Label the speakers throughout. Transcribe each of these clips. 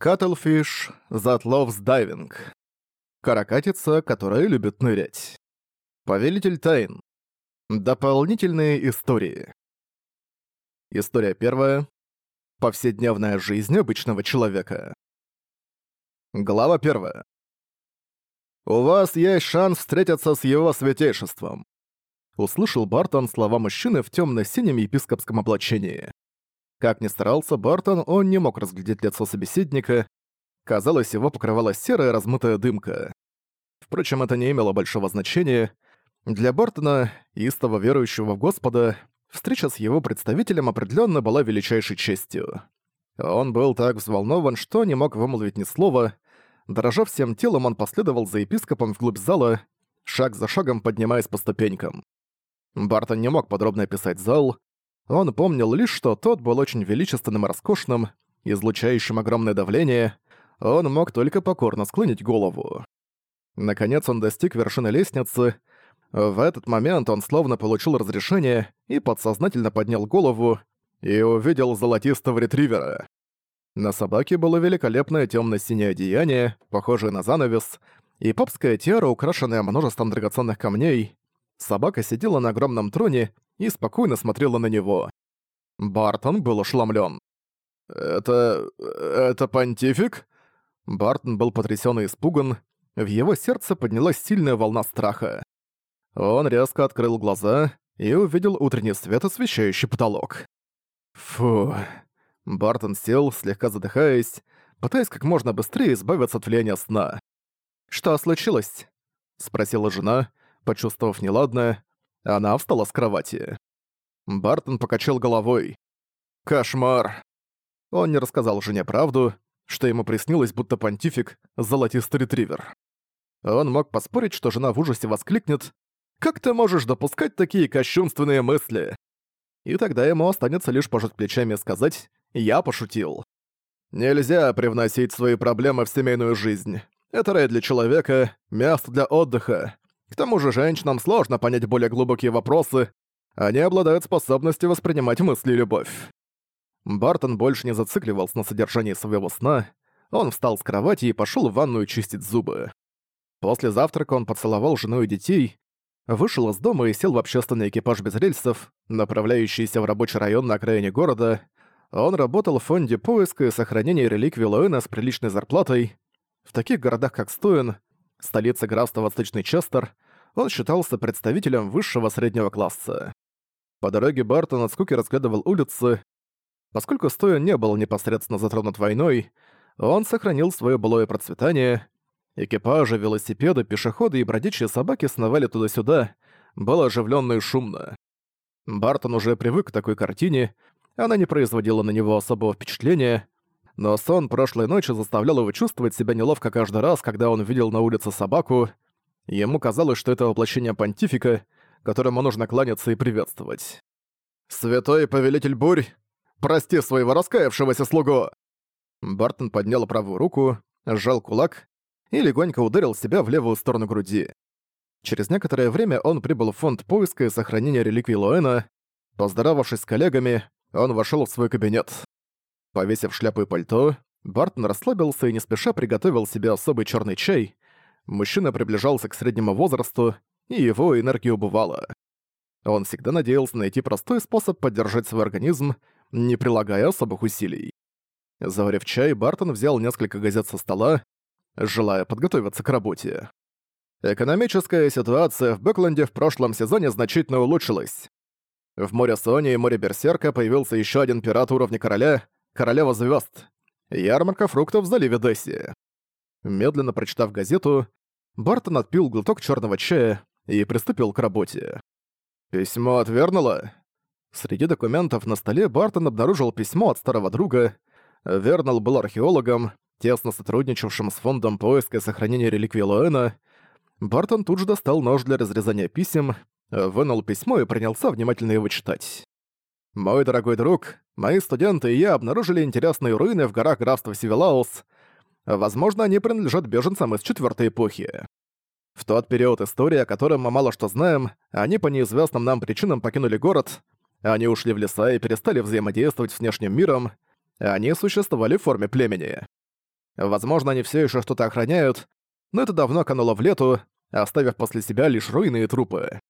Speaker 1: That loves diving. Каракатица, которая любит нырять. Повелитель тайн. Дополнительные истории. История первая. Повседневная жизнь обычного человека. Глава первая. «У вас есть шанс встретиться с его святейшеством», — услышал Бартон слова мужчины в темно-синем епископском облачении. Как ни старался Бартон, он не мог разглядеть лицо собеседника. Казалось, его покрывала серая размытая дымка. Впрочем, это не имело большого значения. Для Бартона, истово верующего в Господа, встреча с его представителем определенно была величайшей честью. Он был так взволнован, что не мог вымолвить ни слова. Дрожа всем телом, он последовал за епископом вглубь зала, шаг за шагом поднимаясь по ступенькам. Бартон не мог подробно описать зал, он помнил лишь, что тот был очень величественным и роскошным, излучающим огромное давление, он мог только покорно склонить голову. Наконец он достиг вершины лестницы. В этот момент он словно получил разрешение и подсознательно поднял голову и увидел золотистого ретривера. На собаке было великолепное темно-синее одеяние, похожее на занавес, и папская тиара, украшенная множеством драгоценных камней. Собака сидела на огромном троне и спокойно смотрела на него. Бартон был ошеломлен. «Это... это понтифик?» Бартон был потрясен и испуган. В его сердце поднялась сильная волна страха. Он резко открыл глаза и увидел утренний свет, освещающий потолок. Фу. Бартон сел, слегка задыхаясь, пытаясь как можно быстрее избавиться от влияния сна. «Что случилось?» — спросила жена, почувствовав неладное, она встала с кровати. Бартон покачал головой. «Кошмар!» Он не рассказал жене правду, что ему приснилось, будто понтифик — золотистый ретривер. Он мог поспорить, что жена в ужасе воскликнет «Как ты можешь допускать такие кощунственные мысли?» И тогда ему останется лишь пожать плечами и сказать «Я пошутил». Нельзя привносить свои проблемы в семейную жизнь. Это рай для человека, место для отдыха. К тому же женщинам сложно понять более глубокие вопросы, они обладают способностью воспринимать мысли и любовь. Бартон больше не зацикливался на содержании своего сна, он встал с кровати и пошел в ванную чистить зубы. После завтрака он поцеловал жену и детей, вышел из дома и сел в общественный экипаж без рельсов, направляющийся в рабочий район на окраине города. Он работал в фонде поиска и сохранения реликвий Лоэна с приличной зарплатой. В таких городах, как Стоен, столица графства Восточный Честер, он считался представителем высшего среднего класса. По дороге Бартон от скуки разглядывал улицы. Поскольку Стоян не был непосредственно затронут войной, он сохранил свое былое процветание. Экипажи, велосипеды, пешеходы и бродячие собаки сновали туда-сюда, было оживленно и шумно. Бартон уже привык к такой картине, она не производила на него особого впечатления, но сон прошлой ночи заставлял его чувствовать себя неловко каждый раз, когда он видел на улице собаку. Ему казалось, что это воплощение понтифика, которому нужно кланяться и приветствовать. «Святой повелитель бурь, прости своего раскаявшегося слугу!» Бартон поднял правую руку, сжал кулак и легонько ударил себя в левую сторону груди. Через некоторое время он прибыл в фонд поиска и сохранения реликвий Лоэна. Поздоровавшись с коллегами, он вошел в свой кабинет. Повесив шляпу и пальто, Бартон расслабился и не спеша приготовил себе особый черный чай. Мужчина приближался к среднему возрасту, и его энергия убывала. Он всегда надеялся найти простой способ поддержать свой организм, не прилагая особых усилий. Заварив чай, Бартон взял несколько газет со стола, желая подготовиться к работе. Экономическая ситуация в Бэкленде в прошлом сезоне значительно улучшилась. В море Сони и море Берсерка появился еще один пират уровня короля, Королева звезд. Ярмарка фруктов в заливе Десси. Медленно прочитав газету, Бартон отпил глоток черного чая и приступил к работе. «Письмо от Вернала?» Среди документов на столе Бартон обнаружил письмо от старого друга. Вернал был археологом, тесно сотрудничавшим с фондом поиска и сохранения реликвий Лоэна. Бартон тут же достал нож для разрезания писем, вынул письмо и принялся внимательно его читать. Мой дорогой друг, мои студенты и я обнаружили интересные руины в горах графства Сивилаус. Возможно, они принадлежат беженцам из четвертой эпохи. В тот период истории, о котором мы мало что знаем, они по неизвестным нам причинам покинули город, они ушли в леса и перестали взаимодействовать с внешним миром, они существовали в форме племени. Возможно, они все еще что-то охраняют, но это давно кануло в лету, оставив после себя лишь руины и трупы.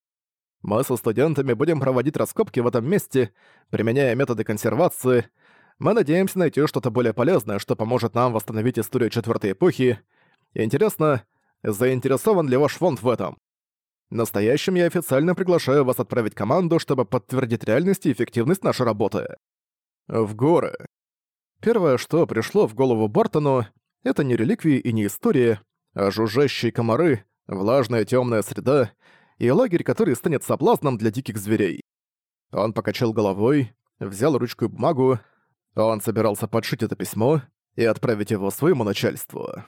Speaker 1: Мы со студентами будем проводить раскопки в этом месте, применяя методы консервации. Мы надеемся найти что-то более полезное, что поможет нам восстановить историю Четвертой Эпохи. Интересно, заинтересован ли ваш фонд в этом? Настоящим я официально приглашаю вас отправить команду, чтобы подтвердить реальность и эффективность нашей работы. В горы. Первое, что пришло в голову Бартону, это не реликвии и не история, а жужжащие комары, влажная темная среда и лагерь, который станет соблазном для диких зверей. Он покачал головой, взял ручку и бумагу, он собирался подшить это письмо и отправить его своему начальству.